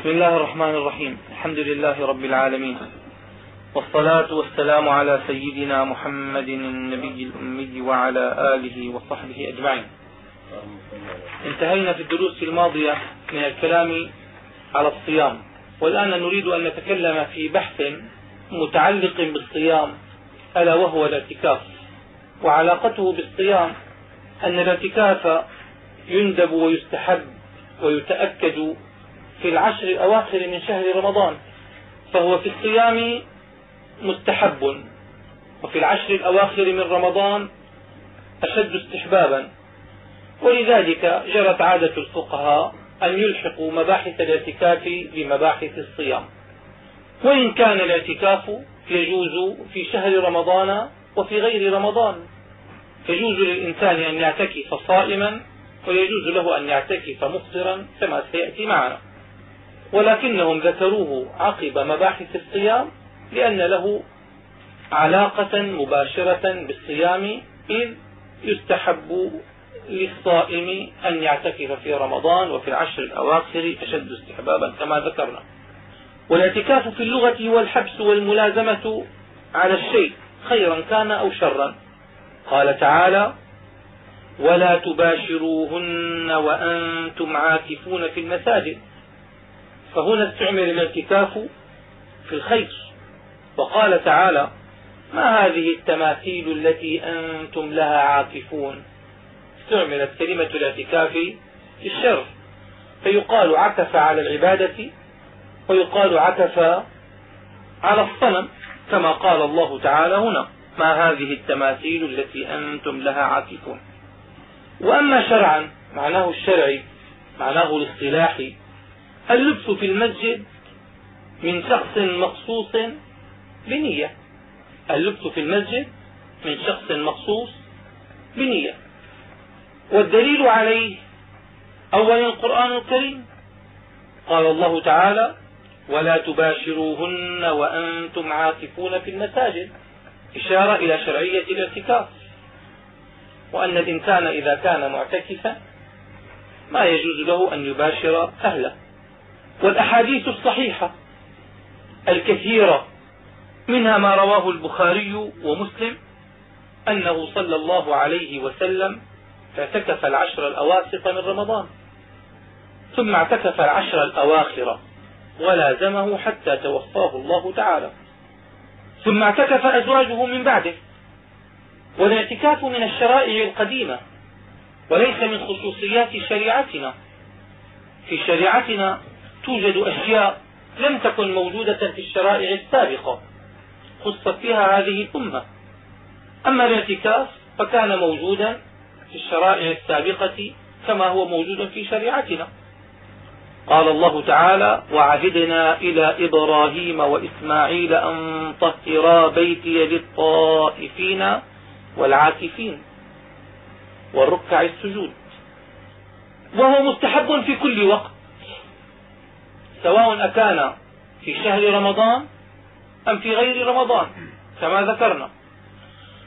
بسم الله الرحمن الرحيم الحمد لله رب العالمين والصلاة والسلام على سيدنا محمد النبي الأمي وعلى آله وصحبه أجمعين انتهينا في الدروس الماضية من الكلام على الصيام والآن نريد أن نتكلم في بحث متعلق بالصيام ألا وهو الاعتكاف وعلاقته بالصيام أن الاعتكاف يندب ويستحب ويتأكد في العشر الأواخر من شهر رمضان فهو في الصيام مستحب. وفي العشر الأواخر من رمضان أشد استحبابا. ولذلك جرت عادة الفقهاء أن يلحقوا مباحث الاعتكاف بمباحث الصيام. وإن كان الاعتكاف يجوز في شهر رمضان وفي غير رمضان. يجوز للإنسان أن يعتكف صائما ويجوز له أن يعتكف مفطرا كما سيأتي معنا. ولكنهم ذكروه عقب مباحث الصيام لأن له علاقة مباشرة بالصيام إذ يستحب للصائم أن يعتكف في رمضان وفي العشر الأواخر أشد استحبابا كما ذكرنا. والإعتكاف في اللغة هو الحبس والملازمة على الشيء خيرا كان أو شرا. قال تعالى ولا تباشروهن وأنتم عاكفون في المساجد فهنا استعمل الاعتكاف في الخير وقال تعالى ما هذه التماثيل التي أنتم لها عاكفون؟ استعملت كلمة الاعتكاف في الشر فيقال عكف على العبادة ويقال عكف على الصنم كما قال الله تعالى هنا ما هذه التماثيل التي أنتم لها عاكفون؟ وأما شرعا معناه الشرعي معناه الاصطلاحي اللبس في المسجد من شخص مخصوص بنية. اللبس في المسجد من شخص مخصوص بنية. والدليل عليه أولا القرآن الكريم. قال الله تعالى ولا تباشروهن وأنتم عاكفون في المساجد. إشارة إلى شرعية الاعتكاف. وأن الإنسان إذا كان معتكفا ما يجوز له أن يباشر أهله. والأحاديث الصحيحة الكثيرة منها ما رواه البخاري ومسلم أنه صلى الله عليه وسلم اعتكف العشر الأواسط من رمضان ثم اعتكف العشر الأواخر ولازمه حتى توفاه الله تعالى ثم اعتكف أزواجه من بعده والاعتكاف من الشرائع القديمة وليس من خصوصيات شريعتنا في شريعتنا توجد أشياء لم تكن موجودة في الشرائع السابقة. خصت فيها هذه الأمة. أما الاعتكاف فكان موجودا في الشرائع السابقة كما هو موجود في شريعتنا. قال الله تعالى وعهدنا إلى إبراهيم وإسماعيل أن طهرا بيتي للطائفين والعاكفين والركع السجود. وهو مستحب في كل وقت. سواء أكان في شهر رمضان أم في غير رمضان كما ذكرنا.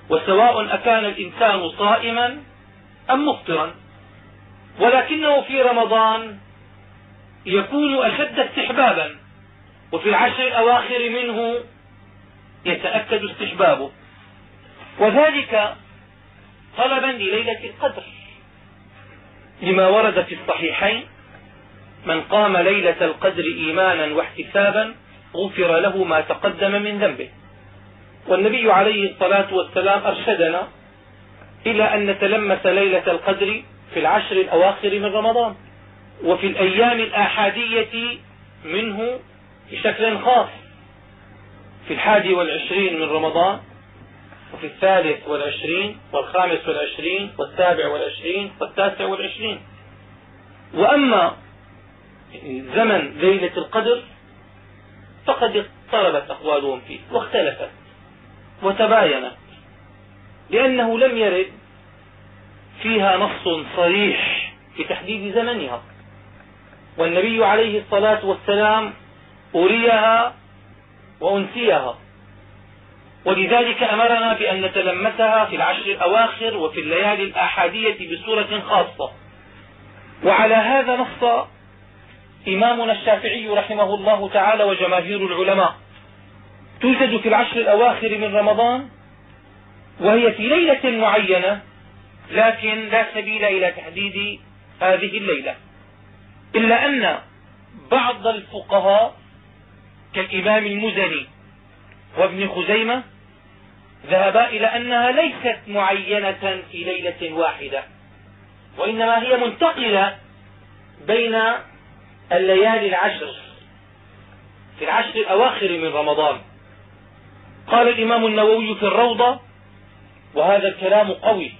وسواء أكان الإنسان صائما أم مفطرا. ولكنه في رمضان يكون أشد استحبابا وفي العشر الأواخر منه يتأكد استحبابه. وذلك طلبا لليلة القدر لما ورد في الصحيحين من قام ليلة القدر إيمانا واحتسابا غفر له ما تقدم من ذنبه. والنبي عليه الصلاة والسلام أرشدنا إلى أن نتلمس ليلة القدر في العشر الأواخر من رمضان وفي الأيام الآحادية منه بشكل خاص. في الحادي والعشرين من رمضان وفي الثالث والعشرين والخامس والعشرين والسابع والعشرين والتاسع والعشرين. وأما زمن ليلة القدر فقد اضطربت أقوالهم فيه واختلفت وتباينت لأنه لم يرد فيها نص صريح في تحديد زمنها. والنبي عليه الصلاة والسلام أريها وأنسيها. ولذلك أمرنا بأن نتلمسها في العشر الأواخر وفي الليالي الآحادية بصورة خاصة. وعلى هذا نص إمامنا الشافعي رحمه الله تعالى وجماهير العلماء. توجد في العشر الأواخر من رمضان وهي في ليلة معينة لكن لا سبيل إلى تحديد هذه الليلة. إلا أن بعض الفقهاء كالإمام المزني وابن خزيمة ذهبا إلى أنها ليست معينة في ليلة واحدة وإنما هي منتقلة بين الليالي العشر في العشر الأواخر من رمضان. قال الإمام النووي في الروضة وهذا الكلام قوي.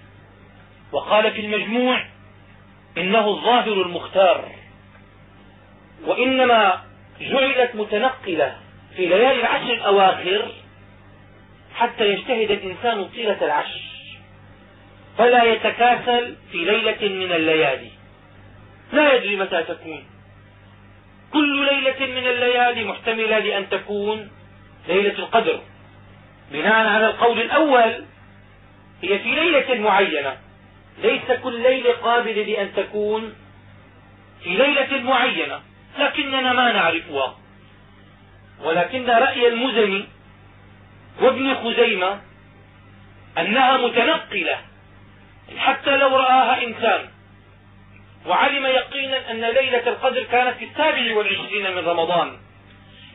وقال في المجموع إنه الظاهر المختار. وإنما جعلت متنقلة في ليالي العشر الأواخر حتى يجتهد الإنسان طيلة العشر فلا يتكاسل في ليلة من الليالي. لا يدري متى تكون. كل ليلة من الليالي محتملة لأن تكون ليلة القدر. بناء على القول الأول هي في ليلة معينة. ليس كل ليلة قابلة لأن تكون في ليلة معينة. لكننا ما نعرفها. ولكن رأي المزني وابن خزيمة أنها متنقلة حتى لو رآها إنسان. وعلم يقينا أن ليلة القدر كانت في السابع والعشرين من رمضان.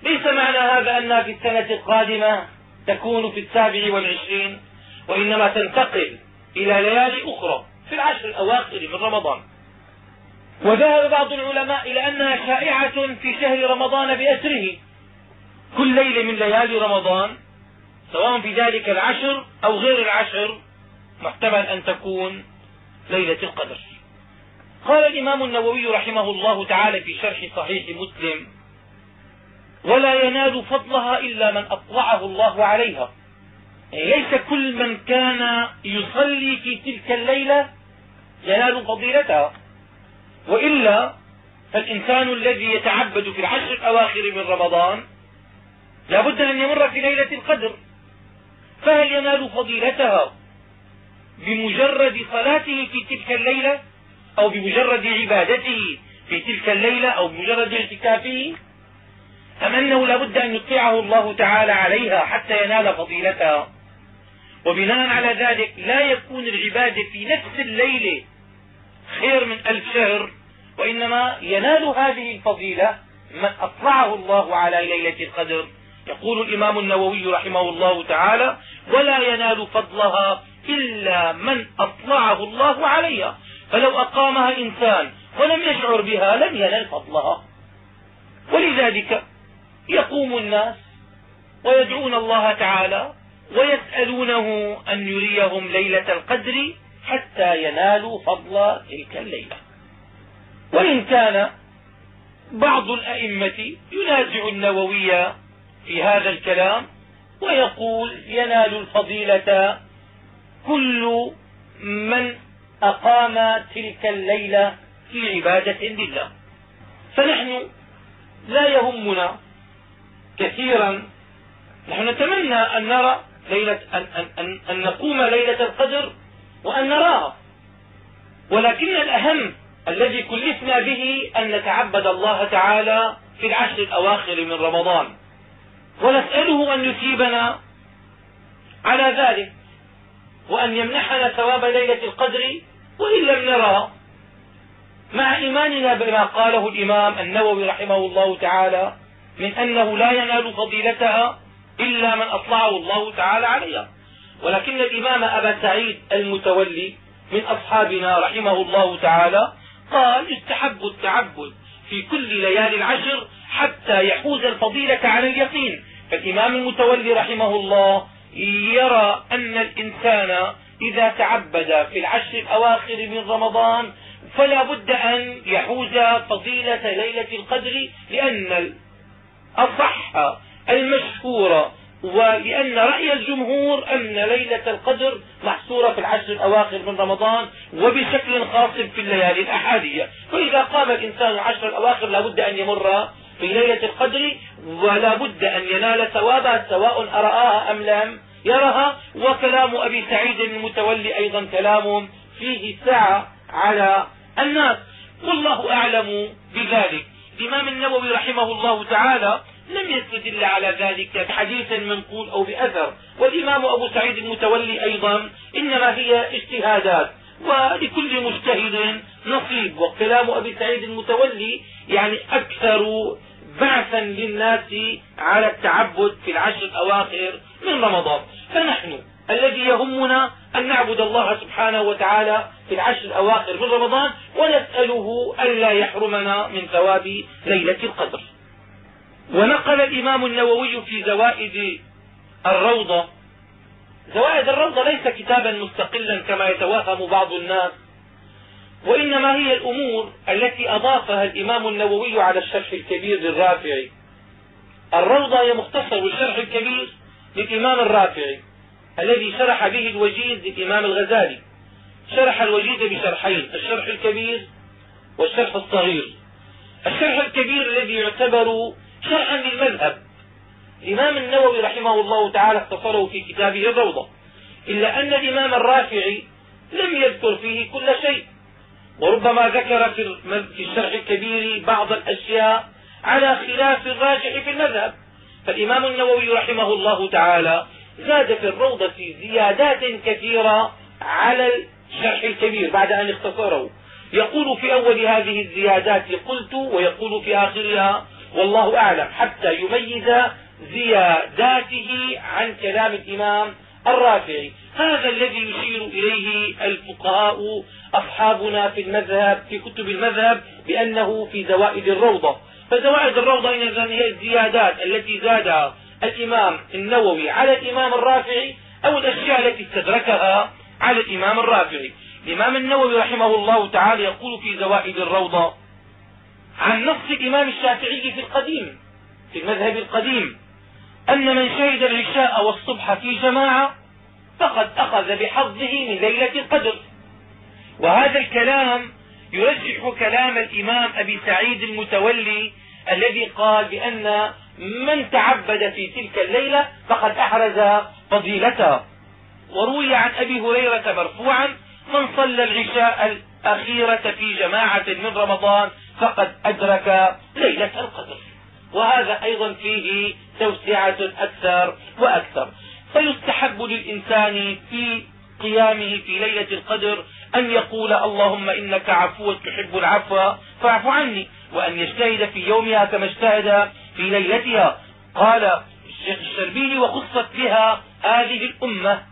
ليس معنى هذا أنها في السنة القادمة تكون في السابع والعشرين وإنما تنتقل إلى ليالي أخرى في العشر الأواخر من رمضان. وذهب بعض العلماء إلى أنها شائعة في شهر رمضان بأسره. كل ليلة من ليالي رمضان سواء في ذلك العشر أو غير العشر محتمل أن تكون ليلة القدر. قال الإمام النووي رحمه الله تعالى في شرح صحيح مسلم ولا ينال فضلها إلا من أطلعه الله عليها. يعني ليس كل من كان يصلي في تلك الليلة ينال فضيلتها. وإلا فالإنسان الذي يتعبد في العشر الأواخر من رمضان لا بد أن يمر في ليلة القدر. فهل ينال فضيلتها بمجرد صلاته في تلك الليلة؟ أو بمجرد عبادته في تلك الليلة أو بمجرد اعتكافه؟ أم أنه لا بد أن يطيعه الله تعالى عليها حتى ينال فضيلتها؟ وبناء على ذلك لا يكون العبادة في نفس الليلة خير من ألف شهر وإنما ينال هذه الفضيلة من أطلعه الله على ليلة القدر. يقول الإمام النووي رحمه الله تعالى ولا ينال فضلها إلا من أطلعه الله عليها فلو أقامها إنسان ولم يشعر بها لم ينل فضلها. ولذلك يقوم الناس ويدعون الله تعالى ويسألونه أن يريهم ليلة القدر حتى ينالوا فضل تلك الليلة. وإن كان بعض الأئمة ينازع النووي في هذا الكلام ويقول ينال الفضيلة كل من أقام تلك الليلة في عبادة لله. فنحن لا يهمنا كثيرا. نحن نتمنى أن نرى ليلة أن, أن, أن, أن نقوم ليلة القدر وأن نراها. ولكن الأهم الذي كلفنا به أن نتعبد الله تعالى في العشر الأواخر من رمضان. ونسأله أن يثيبنا على ذلك وأن يمنحنا ثواب ليلة القدر وإن لم نرى مع إيماننا بما قاله الإمام النووي رحمه الله تعالى من أنه لا ينال فضيلتها إلا من أطلعه الله تعالى عليها. ولكن الإمام أبا سعيد المتولي من أصحابنا رحمه الله تعالى قال يستحب التعبد في كل ليالي العشر حتى يحوز الفضيلة على اليقين. فالإمام المتولي رحمه الله يرى أن الإنسان إذا تعبد في العشر الأواخر من رمضان فلا بد أن يحوز فضيلة ليلة القدر لأن الأصح المشهور ولأن رأي الجمهور أن ليلة القدر محصورة في العشر الأواخر من رمضان وبشكل خاص في الليالي الأحادية. فإذا قام الإنسان العشر الأواخر لا بد أن يمر في ليلة القدر ولا بد أن ينال ثوابها سواء أرآها أم لم. يرها وكلام أبي سعيد المتولي أيضا كلام فيه سعة على الناس. والله أعلم بذلك. الإمام النووي رحمه الله تعالى لم يستدل على ذلك بحديث منقول أو بأثر. والإمام أبو سعيد المتولي أيضا إنما هي اجتهادات. ولكل مجتهد نصيب. وكلام أبي سعيد المتولي يعني أكثر بعثا للناس على التعبد في العشر الأواخر من رمضان. فنحن الذي يهمنا أن نعبد الله سبحانه وتعالى في العشر الأواخر من رمضان ونسأله ألا يحرمنا من ثواب ليلة القدر. ونقل الإمام النووي في زوائد الروضة. زوائد الروضة ليس كتابا مستقلا كما يتوهم بعض الناس. وإنما هي الأمور التي أضافها الإمام النووي على الشرح الكبير للرافعي. الروضة هي مختصر الشرح الكبير للإمام الرافعي الذي شرح به الوجيز للإمام الغزالي. شرح الوجيز بشرحين الشرح الكبير والشرح الصغير. الشرح الكبير الذي يعتبر شرحا للمذهب. الإمام النووي رحمه الله تعالى اختصره في كتابه الروضة إلا أن الإمام الرافعي لم يذكر فيه كل شيء. وربما ذكر في الشرح الكبير بعض الأشياء على خلاف الراجح في المذهب. فالإمام النووي رحمه الله تعالى زاد في الروضة زيادات كثيرة على الشرح الكبير بعد أن اختصره. يقول في أول هذه الزيادات قلت ويقول في آخرها والله أعلم حتى يميز زياداته عن كلام الإمام الرافعي. هذا الذي يشير إليه الفقهاء أصحابنا في المذهب في كتب المذهب بأنه في زوائد الروضة. فزوائد الروضة هي الزيادات التي زادها الإمام النووي على الإمام الرافعي أو الأشياء التي استدركها على الإمام الرافعي. الإمام النووي رحمه الله تعالى يقول في زوائد الروضة عن نص الإمام الشافعي في القديم في المذهب القديم أن من شهد العشاء والصبح في جماعة فقد أخذ بحظه من ليلة القدر. وهذا الكلام يرجح كلام الإمام أبي سعيد المتولي الذي قال بأن من تعبد في تلك الليلة فقد أحرز فضيلتها وروي عن أبي هريرة مرفوعا من صلى العشاء الأخيرة في جماعة من رمضان فقد أدرك ليلة القدر. وهذا أيضا فيه توسعة أكثر وأكثر. فيستحب للإنسان في قيامه في ليلة القدر أن يقول اللهم إنك عفو تحب العفو فاعف عني وأن يجتهد في يومها كما اجتهد في ليلتها. قال الشربيني وخصت بها هذه الأمة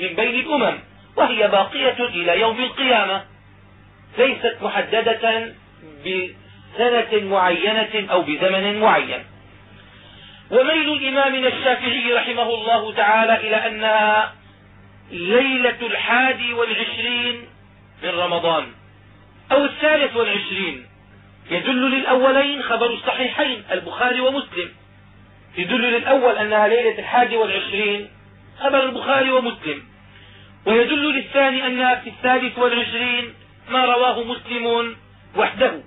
من بين الأمم وهي باقية إلى يوم القيامة. ليست محددة بسنة معينة أو بزمن معين. وميل الإمام الشافعي رحمه الله تعالى إلى أنها ليلة الحادي والعشرين من رمضان أو الثالث والعشرين يدل للأولين خبر الصحيحين البخاري ومسلم. يدل للأول أنها ليلة الحادي والعشرين خبر البخاري ومسلم. ويدل للثاني أنها في الثالث والعشرين ما رواه مسلم وحده.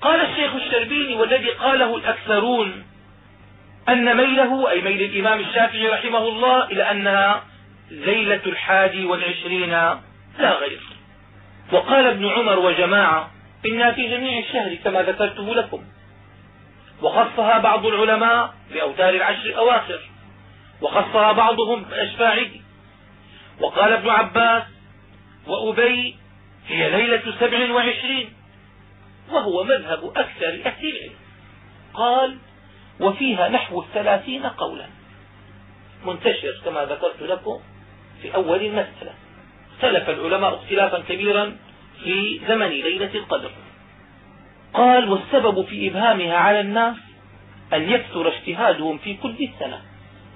قال الشيخ الشربيني والذي قاله الأكثرون أن ميله أي ميل الإمام الشافعي رحمه الله إلى أنها ليلة الحادي والعشرين لا غير. وقال ابن عمر وجماعة إنها في جميع الشهر كما ذكرته لكم. وخصها بعض العلماء بأوتار العشر الأواخر. وخصها بعضهم بأشفاعه وقال ابن عباس وأبي هي ليلة سبع وعشرين وهو مذهب أكثر أهل قال وفيها نحو الثلاثين قولا. منتشر كما ذكرت لكم في أول المسألة. اختلف العلماء اختلافا كبيرا في زمن ليلة القدر. قال والسبب في إبهامها على الناس أن يكثر اجتهادهم في كل السنة.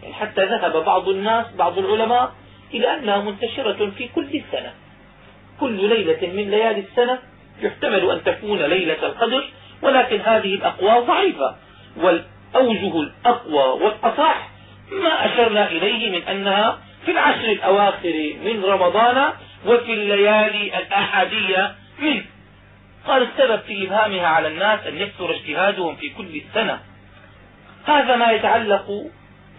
يعني حتى ذهب بعض الناس بعض العلماء إلى أنها منتشرة في كل السنة. كل ليلة من ليالي السنة يحتمل أن تكون ليلة القدر ولكن هذه الأقوى ضعيفة. والأوجه الأقوى والأصح ما أشرنا إليه من أنها في العشر الأواخر من رمضان وفي الليالي الأحادية منه. قال السبب في إبهامها على الناس أن يكثر اجتهادهم في كل السنة. هذا ما يتعلق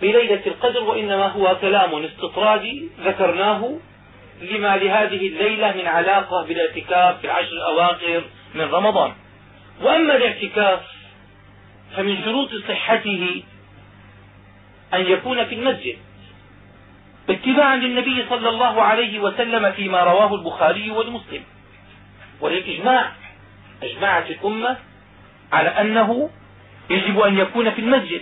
بليلة القدر وإنما هو كلام استطرادي ذكرناه لما لهذه الليلة من علاقة بالاعتكاف في العشر الأواخر من رمضان. وأما الاعتكاف فمن شروط صحته أن يكون في المسجد اتباعا للنبي صلى الله عليه وسلم فيما رواه البخاري والمسلم. وللإجماع أجمعت الأمة على أنه يجب أن يكون في المسجد.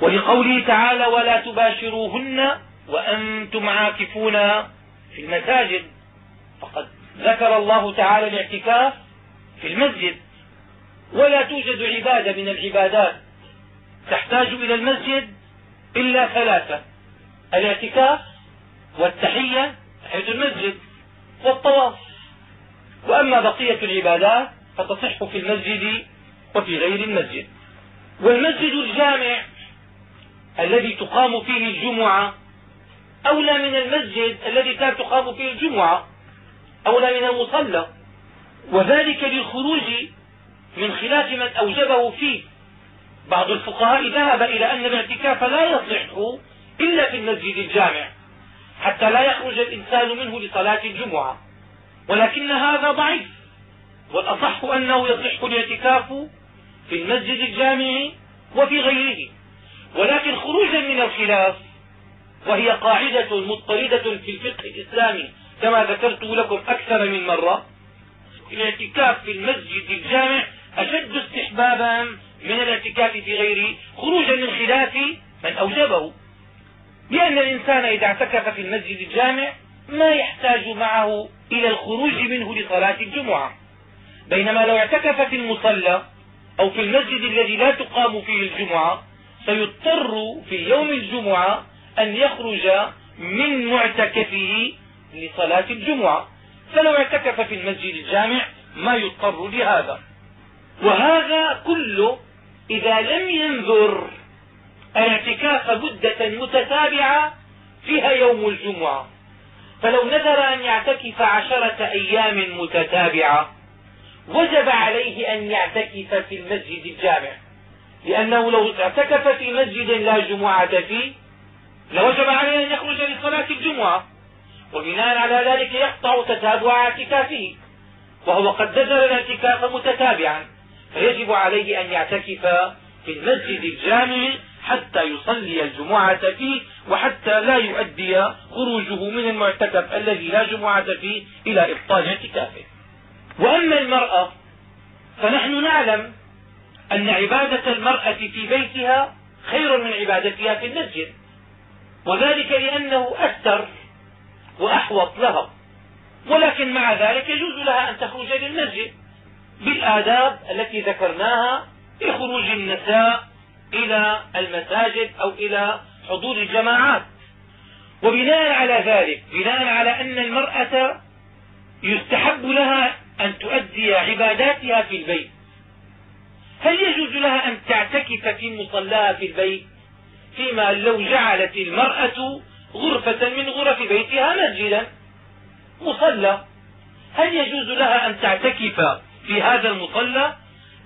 ولقوله تعالى ولا تباشروهن وأنتم عاكفون في المساجد فقد ذكر الله تعالى الاعتكاف في المسجد. ولا توجد عبادة من العبادات تحتاج إلى المسجد إلا ثلاثة الاعتكاف والتحية تحية المسجد والطواف. وأما بقية العبادات فتصح في المسجد وفي غير المسجد. والمسجد الجامع الذي تقام فيه الجمعة أولى من المسجد الذي كانت تقام فيه الجمعة أولى من المصلى. وذلك للخروج من خلاف من أوجبه فيه. بعض الفقهاء ذهب إلى أن الاعتكاف لا يصح إلا في المسجد الجامع حتى لا يخرج الإنسان منه لصلاة الجمعة. ولكن هذا ضعيف والأصح أنه يصح الاعتكاف في المسجد الجامع وفي غيره. ولكن خروجا من الخلاف وهي قاعدة مضطردة في الفقه الإسلامي كما ذكرت لكم أكثر من مرة الاعتكاف في المسجد الجامع أشد استحبابا من الاعتكاف في غيره خروجا من خلاف من أوجبه. لأن الإنسان إذا اعتكف في المسجد الجامع ما يحتاج معه إلى الخروج منه لصلاة الجمعة. بينما لو اعتكف في المصلى أو في المسجد الذي لا تقام فيه الجمعة سيضطر في يوم الجمعة أن يخرج من معتكفه لصلاة الجمعة. فلو اعتكف في المسجد الجامع ما يضطر لهذا. وهذا كله إذا لم ينذر الاعتكاف مدة متتابعة فيها يوم الجمعة. فلو نذر أن يعتكف عشرة أيام متتابعة وجب عليه أن يعتكف في المسجد الجامع. لأنه لو اعتكف في مسجد لا جمعة فيه لوجب عليه أن يخرج لصلاة الجمعة. وبناء على ذلك يقطع تتابع اعتكافه وهو قد نزل الاعتكاف متتابعا. فيجب عليه أن يعتكف في المسجد الجامع حتى يصلي الجمعة فيه وحتى لا يؤدي خروجه من المعتكف الذي لا جمعة فيه إلى إبطال اعتكافه. وأما المرأة فنحن نعلم أن عبادة المرأة في بيتها خير من عبادتها في المسجد وذلك لأنه أستر وأحوط لها ولكن مع ذلك يجوز لها أن تخرج للمسجد. بالآداب التي ذكرناها في خروج النساء إلى المساجد أو إلى حضور الجماعات. وبناء على ذلك بناء على أن المرأة يستحب لها أن تؤدي عباداتها في البيت. هل يجوز لها أن تعتكف في مصلاها في البيت؟ فيما لو جعلت المرأة غرفة من غرف بيتها مسجدا مصلى. هل يجوز لها أن تعتكف في هذا المصلى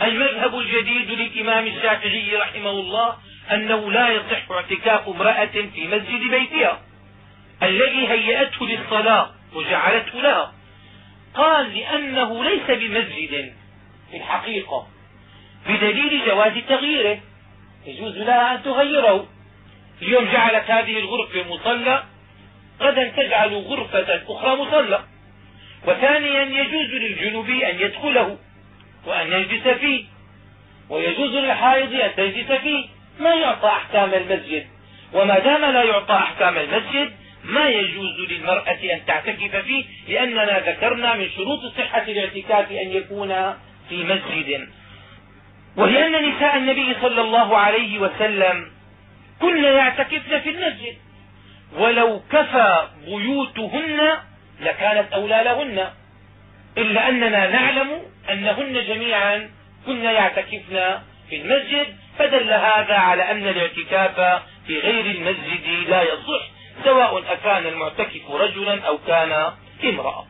المذهب الجديد للإمام الشافعي رحمه الله أنه لا يصح اعتكاف امرأة في مسجد بيتها الذي هيأته للصلاة وجعلته لها. قال لأنه ليس بمسجد في الحقيقة بدليل جواز تغييره. يجوز لها أن تغيره. اليوم جعلت هذه الغرفة مصلى غدا تجعل غرفة أخرى مصلى وثانيا يجوز للجنوب أن يدخله وأن يجلس فيه. ويجوز للحائض أن تجلس فيه. ما يعطى أحكام المسجد. وما دام لا يعطى أحكام المسجد ما يجوز للمرأة أن تعتكف فيه لأننا ذكرنا من شروط صحة الاعتكاف أن يكون في مسجد. ولأن نساء النبي صلى الله عليه وسلم كن يعتكفن في المسجد. ولو كفى بيوتهن لكانت أولى لهن. إلا أننا نعلم أنهن جميعا كن يعتكفن في المسجد فدل هذا على أن الاعتكاف في غير المسجد لا يصح سواء أكان المعتكف رجلا أو كان امرأة.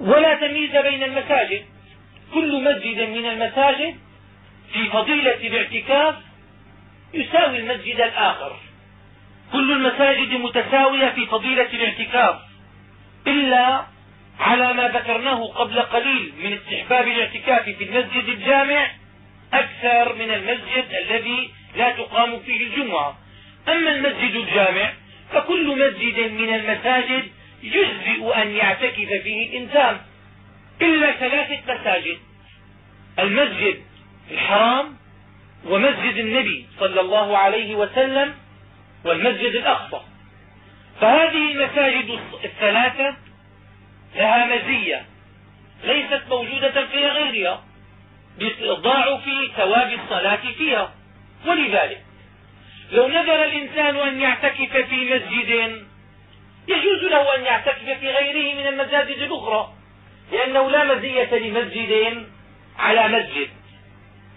ولا تمييز بين المساجد. كل مسجد من المساجد في فضيلة الاعتكاف يساوي المسجد الآخر. كل المساجد متساوية في فضيلة الاعتكاف. إلا على ما ذكرناه قبل قليل من استحباب الاعتكاف في المسجد الجامع أكثر من المسجد الذي لا تقام فيه الجمعة. أما المسجد الجامع فكل مسجد من المساجد يجزئ أن يعتكف فيه الإنسان إلا ثلاثة مساجد المسجد الحرام ومسجد النبي صلى الله عليه وسلم والمسجد الأقصى. فهذه المساجد الثلاثة لها مزية ليست موجودة في غيرها بضاعف ثواب الصلاة فيها. ولذلك لو نذر الإنسان أن يعتكف في مسجد يجوز له أن يعتكف في غيره من المساجد الأخرى لأنه لا مزية لمسجد على مسجد.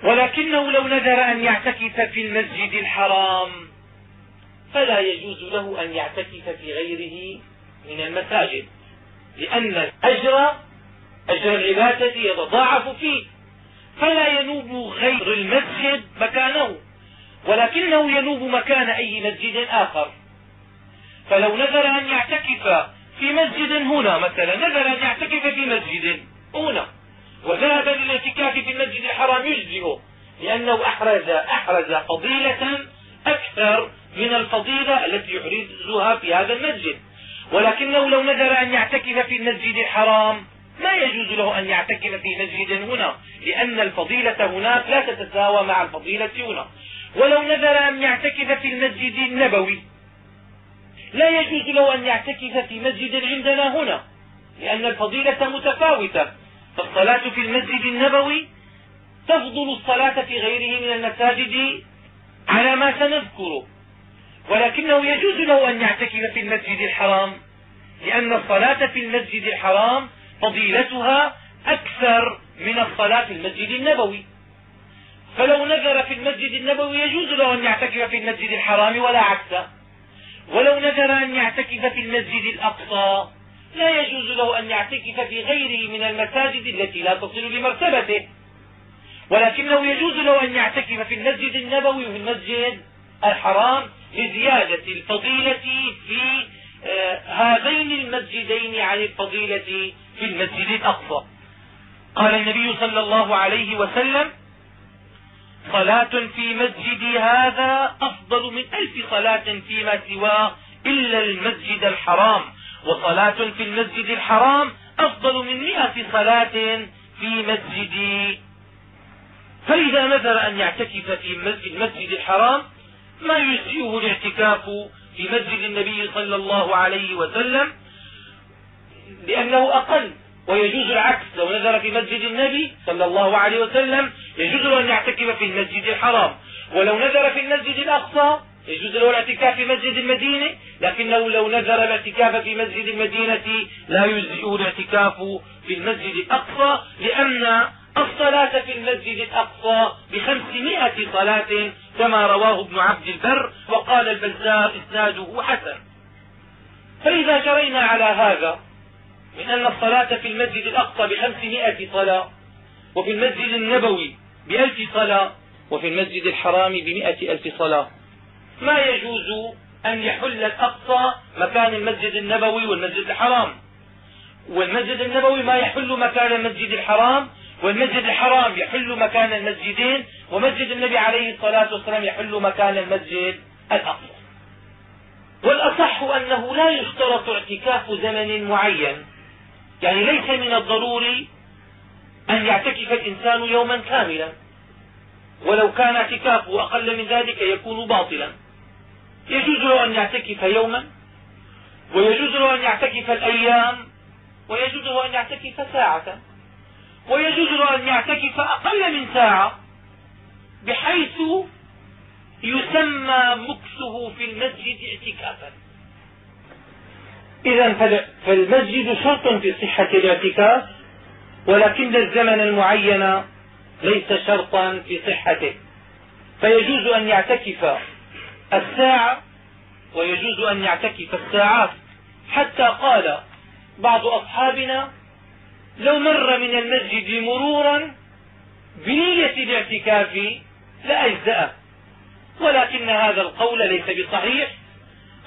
ولكنه لو نذر أن يعتكف في المسجد الحرام فلا يجوز له أن يعتكف في غيره من المساجد لأن الأجر أجر العبادة يتضاعف فيه. فلا ينوب غير المسجد مكانه ولكنه ينوب مكان أي مسجد آخر. فلو نذر أن يعتكف في مسجد هنا مثلا نذر أن يعتكف في مسجد هنا وذهب للاعتكاف في المسجد الحرام يجزئه لأنه أحرز, أحرز فضيلة أكثر من الفضيلة التي يحرزها في هذا المسجد. ولكنه لو نذر أن يعتكف في المسجد الحرام ما يجوز له أن يعتكف في مسجد هنا لأن الفضيلة هناك لا تتساوى مع الفضيلة هنا. ولو نذر أن يعتكف في المسجد النبوي لا يجوز له أن يعتكف في مسجد عندنا هنا لأن الفضيلة متفاوتة. فالصلاة في المسجد النبوي تفضل الصلاة في غيره من المساجد على ما سنذكره. ولكنه يجوز له أن يعتكف في المسجد الحرام لأن الصلاة في المسجد الحرام فضيلتها أكثر من الصلاة في المسجد النبوي. فلو نذر في المسجد النبوي يجوز له أن يعتكف في المسجد الحرام ولا عكسه ولو نذر أن يعتكف في المسجد الأقصى لا يجوز له أن يعتكف في غيره من المساجد التي لا تصل لمرتبته. ولكنه يجوز له أن يعتكف في المسجد النبوي وفي المسجد الحرام لزيادة الفضيلة في آه، هذين المسجدين عن الفضيلة في المسجد الأقصى. قال النبي صلى الله عليه وسلم صلاة في مسجدي هذا أفضل من ألف صلاة فيما سواه إلا المسجد الحرام. وصلاة في المسجد الحرام أفضل من مئة صلاة في مسجدي. فإذا نذر أن يعتكف في المسجد الحرام ما يجزئه الاعتكاف في مسجد النبي صلى الله عليه وسلم لأنه أقل ويجوز العكس. لو نذر في مسجد النبي صلى الله عليه وسلم يجوز له أن يعتكف في المسجد الحرام. ولو نذر في المسجد الأقصى يجوز له الاعتكاف في مسجد المدينة. لكنه لو نذر الاعتكاف في مسجد المدينة لا يجزئه الاعتكاف في المسجد الأقصى لأن الصلاة في المسجد الأقصى بخمسمائة صلاة كما رواه ابن عبد البر وقال البزار إسناده حسن. فإذا جرينا على هذا من أن الصلاة في المسجد الأقصى بخمسمائة صلاة وفي المسجد النبوي بألف صلاة وفي المسجد الحرام بمئة ألف صلاة. ما يجوز أن يحل الأقصى مكان المسجد النبوي والمسجد الحرام. والمسجد النبوي ما يحل مكان المسجد الحرام والمسجد الحرام يحل مكان المسجدين ومسجد النبي عليه الصلاة والسلام يحل مكان المسجد الأقصى. والأصح أنه لا يشترط اعتكاف زمن معين. يعني ليس من الضروري أن يعتكف الإنسان يوما كاملا. ولو كان اعتكافه أقل من ذلك يكون باطلا. يجوز له أن يعتكف يوما ويجوز له أن يعتكف الأيام ويجوز له أن يعتكف ساعة. ويجوز له أن يعتكف أقل من ساعة بحيث يسمى مكثه في المسجد اعتكافا. إذا فالمسجد شرط في صحة الاعتكاف ولكن الزمن المعين ليس شرطا في صحته. فيجوز أن يعتكف الساعة ويجوز أن يعتكف الساعات. حتى قال بعض أصحابنا لو مر من المسجد مرورا بنية الاعتكاف لأجزأه. ولكن هذا القول ليس بصحيح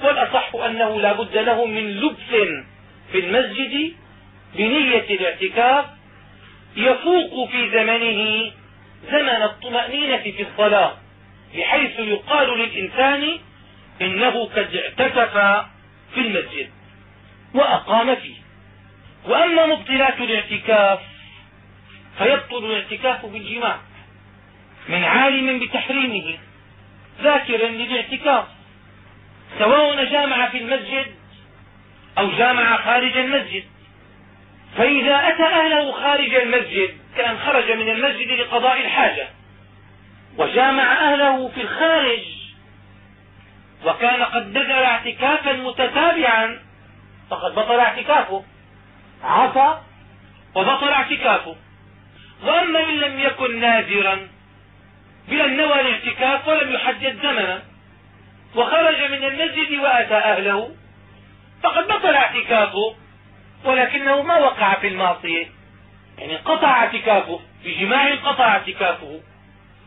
والأصح أنه لا بد له من لبس في المسجد بنية الاعتكاف يفوق في زمنه زمن الطمأنينة في الصلاة بحيث يقال للإنسان إنه قد اعتكف في المسجد وأقام فيه. وأما مبطلات الاعتكاف فيبطل الاعتكاف بالجماع. من عالم بتحريمه ذاكرا للاعتكاف. سواء جامع في المسجد أو جامع خارج المسجد. فإذا أتى أهله خارج المسجد كأن خرج من المسجد لقضاء الحاجة. وجامع أهله في الخارج. وكان قد بدأ اعتكافا متتابعا فقد بطل اعتكافه. عصى وبطل اعتكافه. وأما إن لم يكن نادرا بأن نوى الاعتكاف ولم يحدد زمنا وخرج من المسجد وأتى أهله. فقد بطل اعتكافه ولكنه ما وقع في المعصية. يعني قطع اعتكافه بجماع قطع اعتكافه.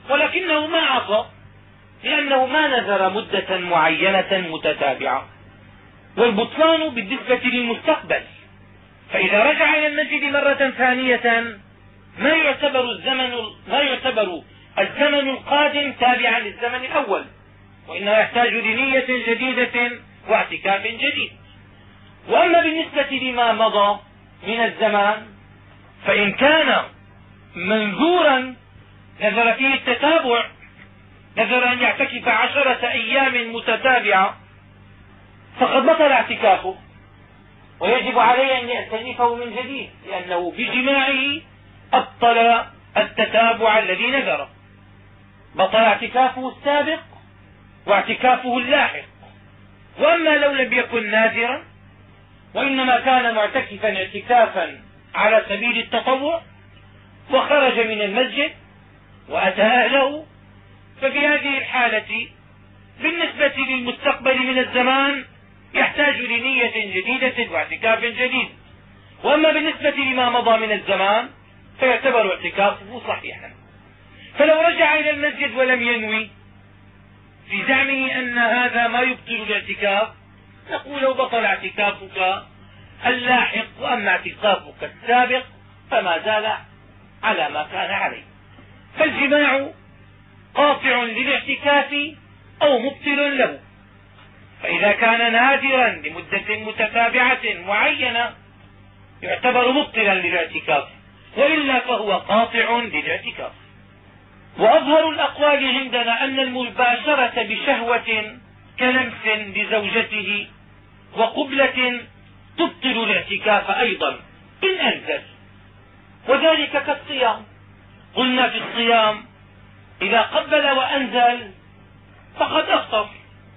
ولكنه ما عصى لأنه ما نذر مدة معينة متتابعة. والبطلان بالنسبة للمستقبل. فإذا رجع إلى المسجد مرة ثانية ما يعتبر الزمن ما يعتبر الزمن القادم تابعا للزمن الأول وإنه يحتاج لنية جديدة واعتكاف جديد. وأما بالنسبة لما مضى من الزمان فإن كان منذورا نذر فيه التتابع نذر أن يعتكف عشرة أيام متتابعة فقد بطل اعتكافه. ويجب عليه أن يعتكفه من جديد لأنه بجماعه أبطل التتابع الذي نذره بطل اعتكافه السابق واعتكافه اللاحق. وأما لو لم يكن ناذرا وإنما كان معتكفا اعتكافا على سبيل التطوع وخرج من المسجد وأتى أهله ففي هذه الحالة بالنسبة للمستقبل من الزمان يحتاج لنية جديدة واعتكاف جديد. وأما بالنسبة لما مضى من الزمان فيعتبر اعتكافه صحيحا. فلو رجع إلى المسجد ولم ينوي في زعمه أن هذا ما يبطل الاعتكاف نقول لو بطل اعتكافك اللاحق وأما اعتكافك السابق فما زال على ما كان عليه. فالجماع قاطع للاعتكاف أو مبطل له. فإذا كان نادرا لمدة متتابعة معينة يعتبر مبطلا للاعتكاف وإلا فهو قاطع للاعتكاف. وأظهر الأقوال عندنا أن المباشرة بشهوة كلمس لزوجته وقبلة تبطل الاعتكاف أيضا إن أنزل. وذلك كالصيام. قلنا في الصيام إذا قبل وأنزل فقد أفطر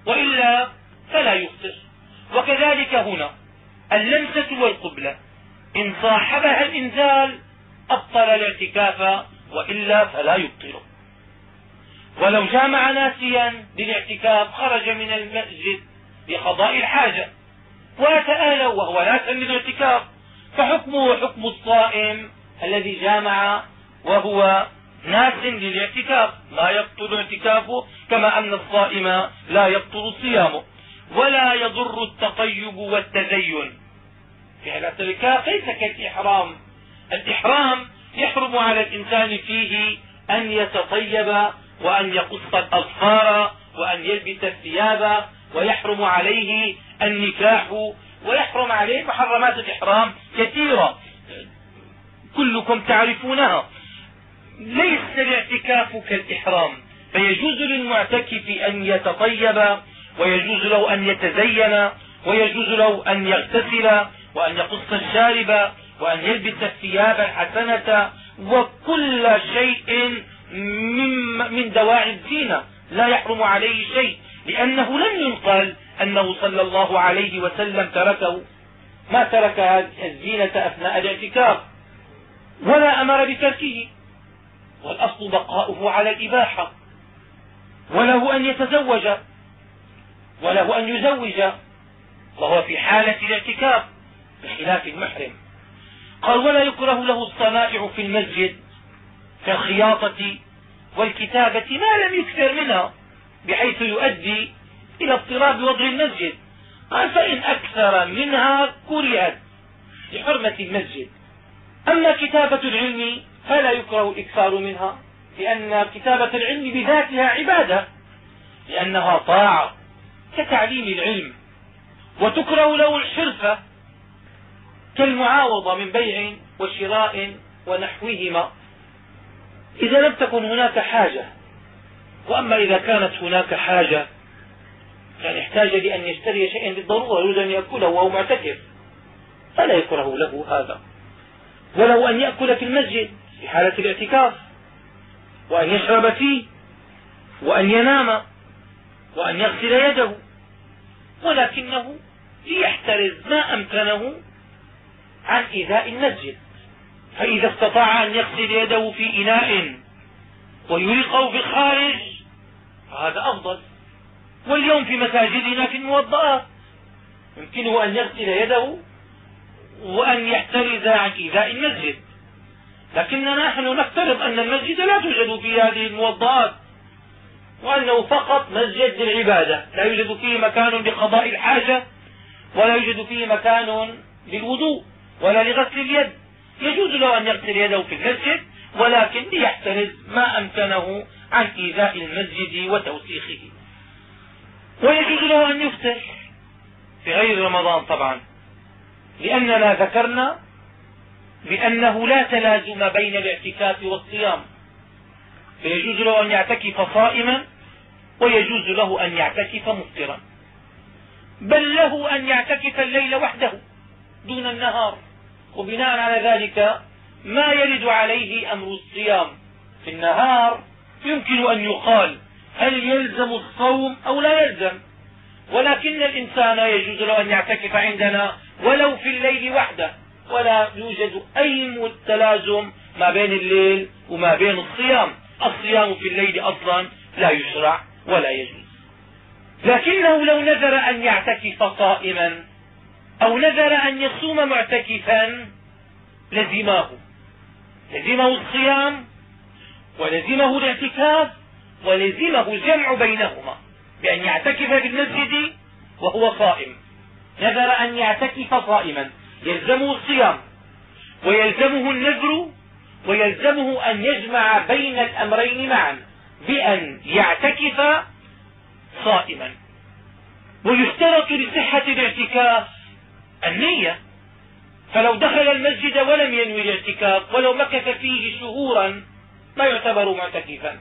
وإلا فلا يفطر وكذلك هنا اللمسة والقبلة. إن صاحبها الإنزال أبطل الاعتكاف وإلا فلا يبطله ولو جامع ناسيا للاعتكاف خرج من المسجد لقضاء الحاجة. ويتآلوا وهو ناس للاعتكاف فحكمه حكم الصائم الذي جامع وهو ناس للاعتكاف. لا يبطل اعتكافه كما أن الصائم لا يبطل صيامه. ولا يضر التطيب والتزين. في الاعتكاف ليس كالإحرام الإحرام يحرم على الإنسان فيه أن يتطيب وأن يقص الأظفار وأن يلبس الثياب ويحرم عليه النكاح ويحرم عليه محرمات الإحرام كثيرة. كلكم تعرفونها. ليس الاعتكاف كالإحرام فيجوز للمعتكف أن يتطيب ويجوز له أن يتزين ويجوز له أن يغتسل وأن يقص الشارب وأن يلبس الثياب الحسنة وكل شيء من, دواعي الزينة. لا يحرم عليه شيء لأنه لم ينقل أنه صلى الله عليه وسلم تركه. ما ترك الزينة أثناء الاعتكاف ولا أمر بتركه. والأصل بقاؤه على الإباحة وله أن يتزوج. وله أن يزوج وهو في حالة الاعتكاف بخلاف المحرم. قال ولا يكره له الصنائع في المسجد كالخياطة والكتابة ما لم يكثر منها بحيث يؤدي إلى اضطراب وضع المسجد. قال فإن أكثر منها كرهت لحرمة المسجد. أما كتابة العلم فلا يكره الإكثار منها لأن كتابة العلم بذاتها عبادة لأنها طاعة كتعليم العلم وتكره له الحرفة كالمعاوضة من بيع وشراء ونحوهما. إذا لم تكن هناك حاجة وأما إذا كانت هناك حاجة يعني احتاج لأن يشتري شيئا بالضرورة يريد أن يأكله وهو معتكف فلا يكره له هذا. ولو أن يأكل في المسجد في حالة الاعتكاف وأن يشرب فيه وأن ينام وأن يغسل يده ولكنه ليحترز ما أمكنه عن إيذاء المسجد. فإذا استطاع أن يغسل يده في إناء ويريقه في الخارج فهذا أفضل. واليوم في مساجدنا في الموضآت يمكنه أن يغسل يده وأن يحترز عن إيذاء المسجد. لكننا نحن نفترض أن المسجد لا توجد في هذه الموضآت وأنه فقط مسجد للعبادة. لا يوجد فيه مكان لقضاء الحاجة ولا يوجد فيه مكان للوضوء ولا لغسل اليد. يجوز له أن يغسل يده في المسجد ولكن ليحترز ما أمكنه عن إيذاء المسجد وتوسيخه. ويجوز له أن يفطر في غير رمضان طبعا لأننا ذكرنا بأنه لا تلازم بين الاعتكاف والصيام. فيجوز له أن يعتكف صائما ويجوز له أن يعتكف مفطرا. بل له أن يعتكف الليل وحده دون النهار. وبناء على ذلك ما يرد عليه أمر الصيام في النهار. يمكن أن يقال هل يلزم الصوم أو لا يلزم. ولكن الإنسان يجوز له أن يعتكف عندنا ولو في الليل وحده. ولا يوجد أي تلازم ما بين الليل وما بين الصيام. الصيام في الليل أصلا لا يشرع ولا يجوز. لكنه لو نذر أن يعتكف صائما أو نذر أن يصوم معتكفا لزماه لزمه الصيام ولزمه الاعتكاف ولزمه الجمع بينهما. بأن يعتكف في المسجد وهو صائم نذر أن يعتكف صائما يلزمه الصيام. ويلزمه النذر ويلزمه أن يجمع بين الأمرين معا بأن يعتكف صائما. ويشترط لصحة الاعتكاف النية. فلو دخل المسجد ولم ينوي الاعتكاف ولو مكث فيه شهورا ما يعتبر معتكفا.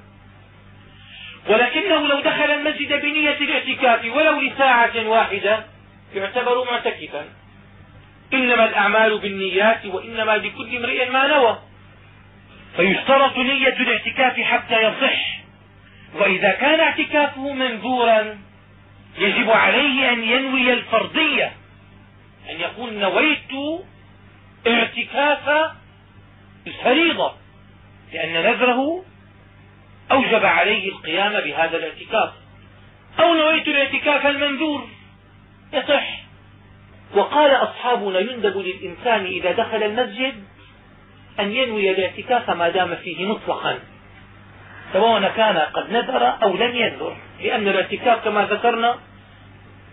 ولكنه لو دخل المسجد بنية الاعتكاف ولو لساعة واحدة يعتبر معتكفا. إنما الأعمال بالنيات وإنما لكل امرئ ما نوى. فيشترط نية الاعتكاف حتى يصح. وإذا كان اعتكافه منذورا يجب عليه أن ينوي الفرضية أن يقول نويت اعتكاف الفريضة لأن نذره أوجب عليه القيام بهذا الاعتكاف. أو نويت الاعتكاف المنذور يصح. وقال أصحابنا يندب للإنسان إذا دخل المسجد أن ينوي الاعتكاف ما دام فيه مطلقا سواء كان قد نذر أو لم ينذر لأن الاعتكاف كما ذكرنا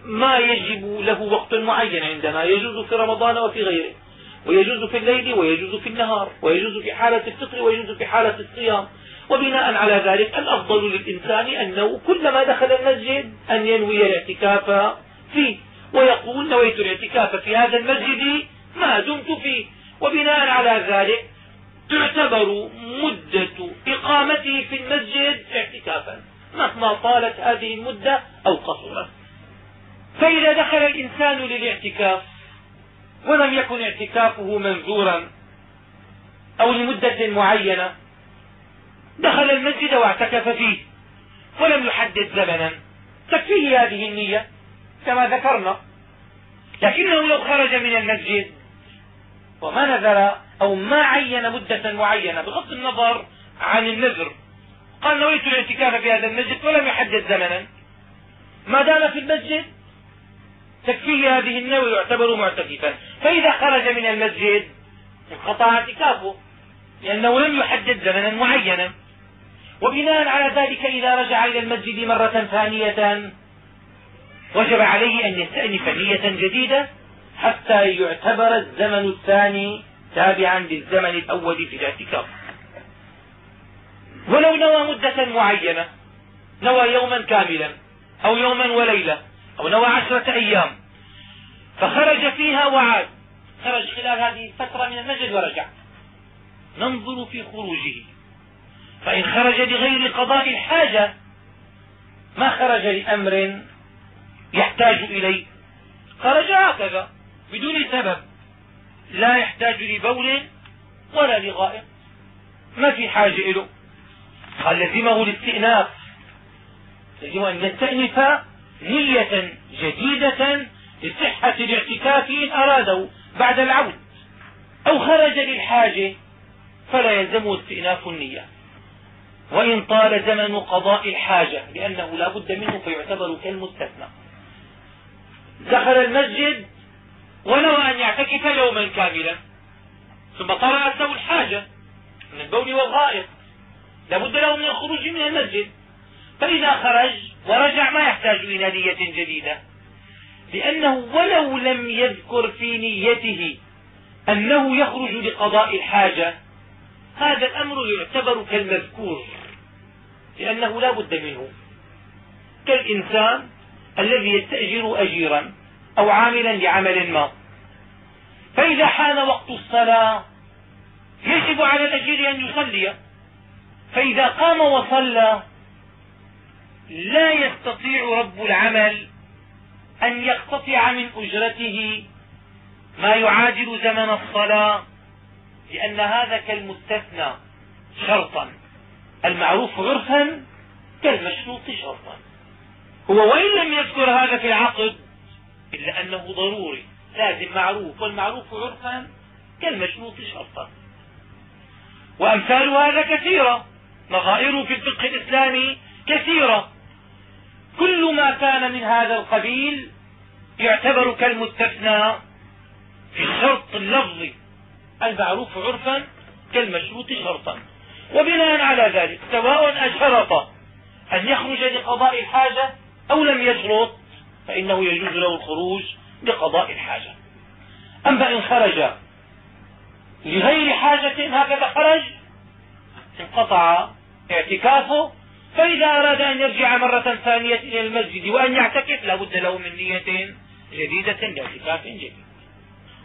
ما يجب له وقت معين عندنا يجوز في رمضان وفي غيره. ويجوز في الليل ويجوز في النهار ويجوز في حالة الفطر ويجوز في حالة الصيام. وبناء على ذلك الأفضل للإنسان أنه كلما دخل المسجد أن ينوي الاعتكاف فيه. ويقول نويت الاعتكاف في هذا المسجد ما دمت فيه. وبناء على ذلك تعتبر مدة إقامته في المسجد اعتكافا مهما طالت هذه المدة أو قصرت. فإذا دخل الإنسان للاعتكاف ولم يكن اعتكافه منذورا أو لمدة معينة دخل المسجد واعتكف فيه ولم يحدد زمنا. تكفيه هذه النية كما ذكرنا لكنه لو خرج من المسجد وما نذر أو ما عين مدة معينة بغض النظر عن النذر. قال نويت الاعتكاف في هذا المسجد ولم يحدد زمنا. ما دام في المسجد تكفيه هذه النوي يعتبر معتكفا. فإذا خرج من المسجد انقطع اعتكافه لأنه لم يحدد زمنا معينا. وبناء على ذلك إذا رجع إلى المسجد مرة ثانية وجب عليه أن يستأنف نية جديدة حتى يعتبر الزمن الثاني تابعا للزمن الأول في الاعتكاف ولو نوى مدة معينة نوى يوما كاملا أو يوما وليلة أو نوى عشرة أيام فخرج فيها وعاد. خرج خلال هذه الفترة من المسجد ورجع. ننظر في خروجه. فإن خرج لغير قضاء الحاجة ما خرج لأمر يحتاج إليه. خرج هكذا. بدون سبب لا يحتاج لبول ولا لغائط ما في حاجة له قال لزمه الاستئناف. يجب أن يستأنف نية جديدة لصحة الاعتكاف إن أراده بعد العود. أو خرج للحاجة فلا يلزمه استئناف النية. وإن طال زمن قضاء الحاجة لأنه لا بد منه فيعتبر كالمستثنى. دخل المسجد ونوى أن يعتكف يوما كاملا ثم طرأت له الحاجة من البول والغائط. لا بد له من الخروج من المسجد. فإذا خرج ورجع ما يحتاج إلى نية جديدة. لأنه ولو لم يذكر في نيته أنه يخرج لقضاء الحاجة هذا الأمر يعتبر كالمذكور لأنه لا بد منه. كالإنسان الذي يستأجر أجيرا أو عاملا لعمل ما. فإذا حان وقت الصلاة يجب على الأجير أن يصلي. فإذا قام وصلى لا يستطيع رب العمل أن يقتطع من أجرته ما يعادل زمن الصلاة لأن هذا كالمستثنى شرطا. المعروف عرفا كالمشروط شرطا. هو وإن لم يذكر هذا في العقد إلا أنه ضروري لازم معروف والمعروف عرفا كالمشروط شرطا وأمثال هذا كثيرة نظائره في الفقه الإسلامي كثيرة. كل ما كان من هذا القبيل يعتبر كالمستثنى في الشرط اللفظي المعروف عرفا كالمشروط شرطا. وبناء على ذلك سواء أشرط أن يخرج لقضاء الحاجة أو لم يشرط فإنه يجوز له الخروج لقضاء الحاجة. أما إن خرج لغير حاجة هكذا خرج. انقطع اعتكافه فإذا أراد أن يرجع مرة ثانية إلى المسجد وأن يعتكف لا بد له من نية جديدة لاعتكاف جديد.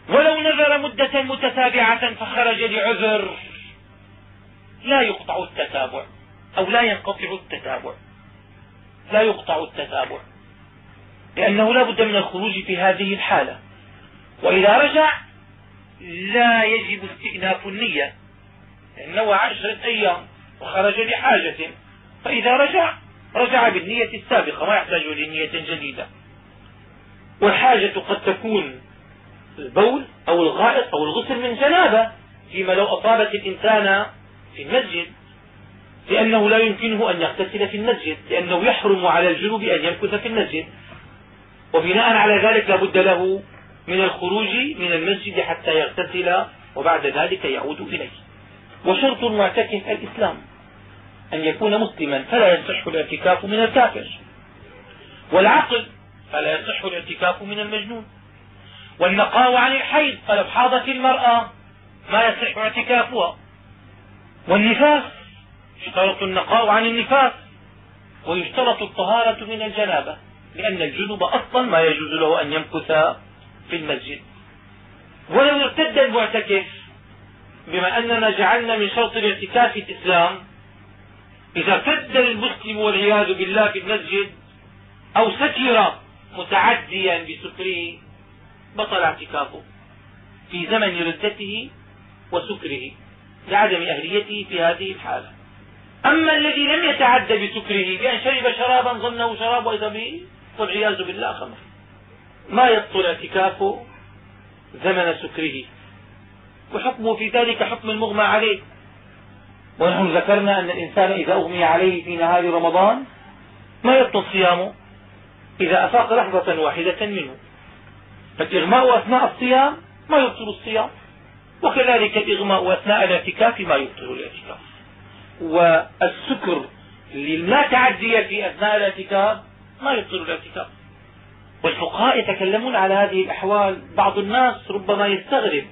ولو نذر مدة متتابعة فخرج لعذر. لا يقطع التتابع أو لا ينقطع التتابع. لا يقطع التتابع. لأنه لا بد من الخروج في هذه الحالة. وإذا رجع لا يجب استئناف النية. لأنه عشرة أيام وخرج لحاجة. فإذا رجع رجع بالنية السابقة ما يحتاج لنية جديدة. والحاجة قد تكون البول أو الغائط أو الغسل من جنابة فيما لو أصابت الإنسان في المسجد. لأنه لا يمكنه أن يغتسل في المسجد لأنه يحرم على الجنوب أن يمكث في المسجد. وبناء على ذلك لا بد له من الخروج من المسجد حتى يغتسل وبعد ذلك يعود إليه. وشرط المعتكف الإسلام أن يكون مسلما فلا يصح الاعتكاف من الكافر. والعقل فلا يصح الاعتكاف من المجنون. والنقاء عن الحيض فلو حاضت المرأة ما يصح اعتكافها. والنفاس يشترط النقاء عن النفاس ويشترط الطهارة من الجنابة. لأن الجنوب أصلا ما يجوز له أن يمكث في المسجد. ولو ارتد المعتكف بما أننا جعلنا من شرط الاعتكاف الإسلام إذا ارتد المسلم والعياذ بالله في المسجد أو سكر متعديا بسكره بطل اعتكافه في زمن ردته وسكره لعدم أهليته في هذه الحالة. أما الذي لم يتعد بسكره بأن شرب شرابا ظنه شراب وإذا به والعياذ بالله خمر. ما يبطل اعتكافه زمن سكره. وحكمه في ذلك حكم المغمى عليه. ونحن ذكرنا أن الإنسان إذا أغمي عليه في نهار رمضان ما يبطل صيامه؟ إذا أفاق لحظة واحدة منه. فالإغماء أثناء الصيام ما يبطل الصيام. وكذلك الإغماء أثناء الاعتكاف ما يبطل الاعتكاف. والسكر لما تعدي في أثناء الاعتكاف ما يبطل الاعتكاف والفقهاء يتكلمون على هذه الأحوال. بعض الناس ربما يستغرب.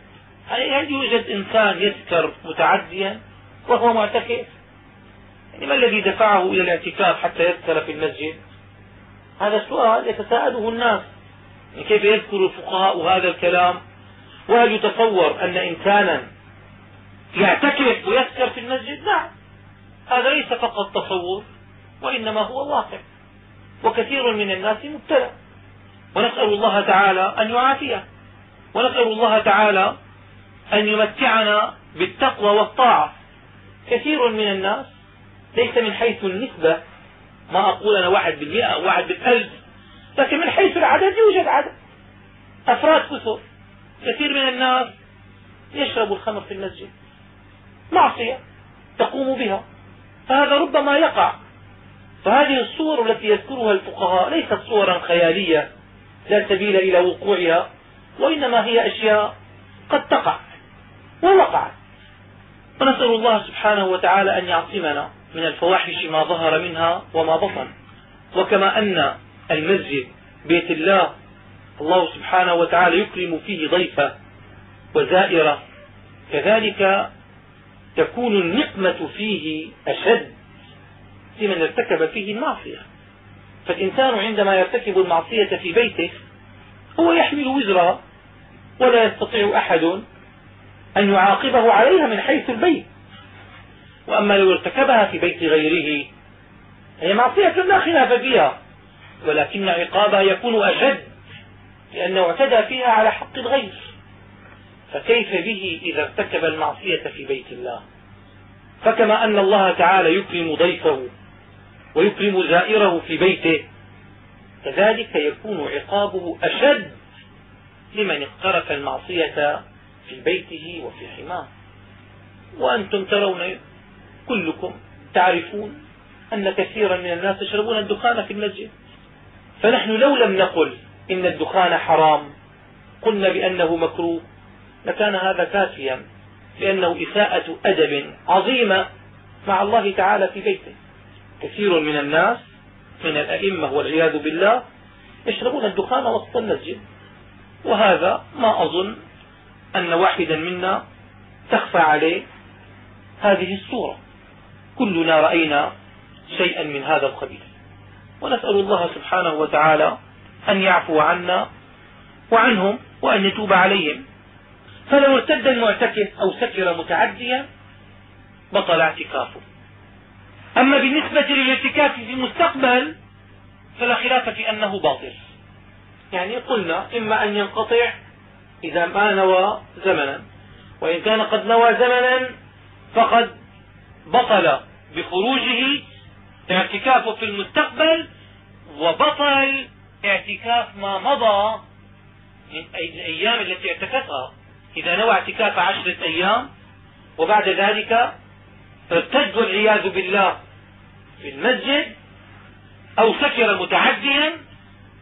هل يوجد إنسان يسكر متعديا وهو معتكف؟ يعني ما الذي دفعه إلى الاعتكاف حتى يذكر في المسجد؟ هذا سؤال يتساءله الناس. يعني كيف يذكر الفقهاء هذا الكلام؟ وهل يتصور أن إنسانا يعتكف ويذكر في المسجد؟ نعم هذا ليس فقط تصور وإنما هو واقع. وكثير من الناس مبتلى. ونسأل الله تعالى أن يعافيه ونسأل الله تعالى أن يمتعنا بالتقوى والطاعة. كثير من الناس ليس من حيث النسبة ما أقول أنا واحد بالمئة واحد بالألف لكن من حيث العدد يوجد عدد. أفراد كثر. كثير من الناس يشرب الخمر في المسجد. معصية تقوم بها. فهذا ربما يقع. فهذه الصور التي يذكرها الفقهاء ليست صورا خيالية لا سبيل إلى وقوعها وإنما هي أشياء قد تقع ووقعت. ونسأل الله سبحانه وتعالى أن يعصمنا من الفواحش ما ظهر منها وما بطن. وكما أن المسجد بيت الله الله سبحانه وتعالى يكرم فيه ضيفه وزائره. كذلك تكون النقمة فيه أشد لمن ارتكب فيه المعصية. فالإنسان عندما يرتكب المعصية في بيته هو يحمل وزرها ولا يستطيع أحد أن يعاقبه عليها من حيث البيت. وأما لو ارتكبها في بيت غيره هي معصية لا خلاف فيها ولكن عقابها يكون أشد لأنه اعتدى فيها على حق الغير. فكيف به إذا ارتكب المعصية في بيت الله؟ فكما أن الله تعالى يكرم ضيفه. ويكرم زائره في بيته. كذلك يكون عقابه أشد لمن اقترف المعصية في بيته وفي حماه. وأنتم ترون كلكم تعرفون أن كثيرا من الناس يشربون الدخان في المسجد. فنحن لو لم نقل إن الدخان حرام قلنا بأنه مكروه. لكان هذا كافيا لأنه إساءة أدب عظيمة مع الله تعالى في بيته. كثير من الناس من الأئمة والعياذ بالله يشربون الدخان وسط المسجد. وهذا ما أظن أن واحدا منا تخفى عليه هذه الصورة. كلنا رأينا شيئا من هذا القبيل. ونسأل الله سبحانه وتعالى أن يعفو عنا وعنهم وأن يتوب عليهم. فلو ارتد المعتكف أو سكر متعديا بطل اعتكافه. أما بالنسبة للاعتكاف في المستقبل فلا خلاف في أنه باطل. يعني قلنا إما أن ينقطع إذا ما نوى زمنا وإن كان قد نوى زمنا فقد بطل بخروجه اعتكافه في المستقبل وبطل اعتكاف ما مضى من الأيام التي اعتكفها. إذا نوى اعتكاف عشرة أيام وبعد ذلك ارتد والعياذ بالله في المسجد أو سكر متعديا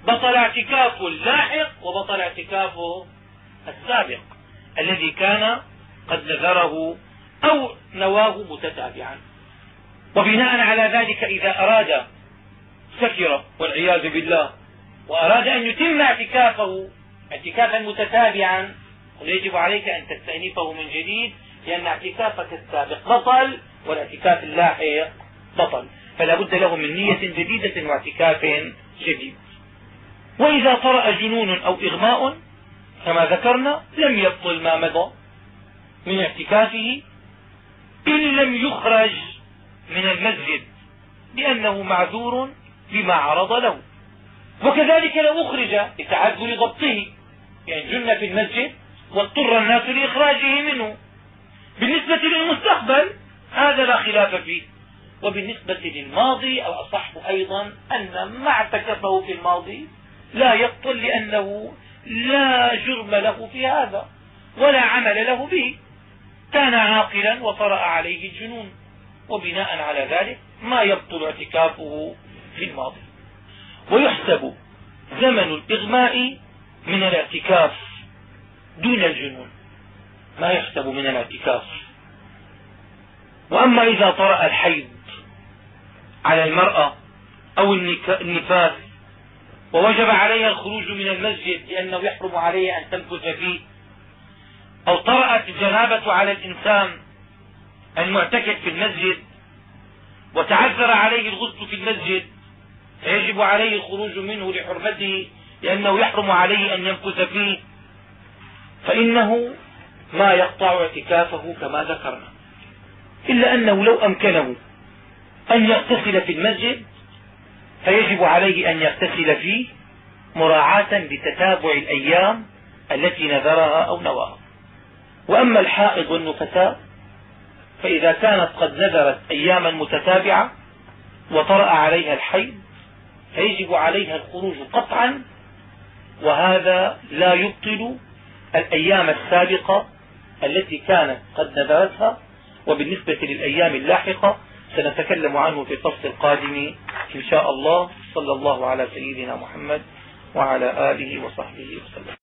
بطل اعتكافه اللاحق وبطل اعتكافه السابق الذي كان قد نذره أو نواه متتابعا. وبناء على ذلك إذا أراد سكر والعياذ بالله وأراد أن يتم اعتكافه اعتكافا متتابعا يجب عليك أن تستأنفه من جديد لأن اعتكافك السابق بطل والاعتكاف اللاحق بطل. فلا بد له من نية جديدة واعتكاف جديد. وإذا طرأ جنون أو إغماء كما ذكرنا لم يبطل ما مضى من اعتكافه إن لم يخرج من المسجد لأنه معذور بما عرض له. وكذلك لو أخرج لتعذر ضبطه يعني جن في المسجد واضطر الناس لإخراجه منه. بالنسبة للمستقبل هذا لا خلاف فيه. وبالنسبة للماضي أو أصح أيضا أن ما اعتكفه في الماضي لا يبطل لأنه لا جرم له في هذا ولا عمل له به. كان عاقلا وطرأ عليه الجنون وبناء على ذلك ما يبطل اعتكافه في الماضي. ويحسب زمن الإغماء من الاعتكاف دون الجنون. ما يحسب من الاعتكاف؟ وأما إذا طرأ الحيض على المرأة أو النفاس. ووجب عليها الخروج من المسجد لأنه يحرم عليها أن تمكث فيه. أو طرأت الجنابة على الإنسان المعتكف في المسجد وتعذر عليه الغسل في المسجد فيجب عليه الخروج منه لحرمته لأنه يحرم عليه أن يمكث فيه. فإنه ما يقطع اعتكافه كما ذكرنا إلا أنه لو أمكنه. أن يغتسل في المسجد فيجب عليه أن يغتسل فيه مراعاة لتتابع الأيام التي نذرها أو نواها. وأما الحائض والنفساء فإذا كانت قد نذرت أياما متتابعة وطرأ عليها الحيض فيجب عليها الخروج قطعا وهذا لا يبطل الأيام السابقة التي كانت قد نذرتها. وبالنسبة للأيام اللاحقة سنتكلم عنه في الفصل القادم إن شاء الله. صلى الله على سيدنا محمد وعلى آله وصحبه وسلم.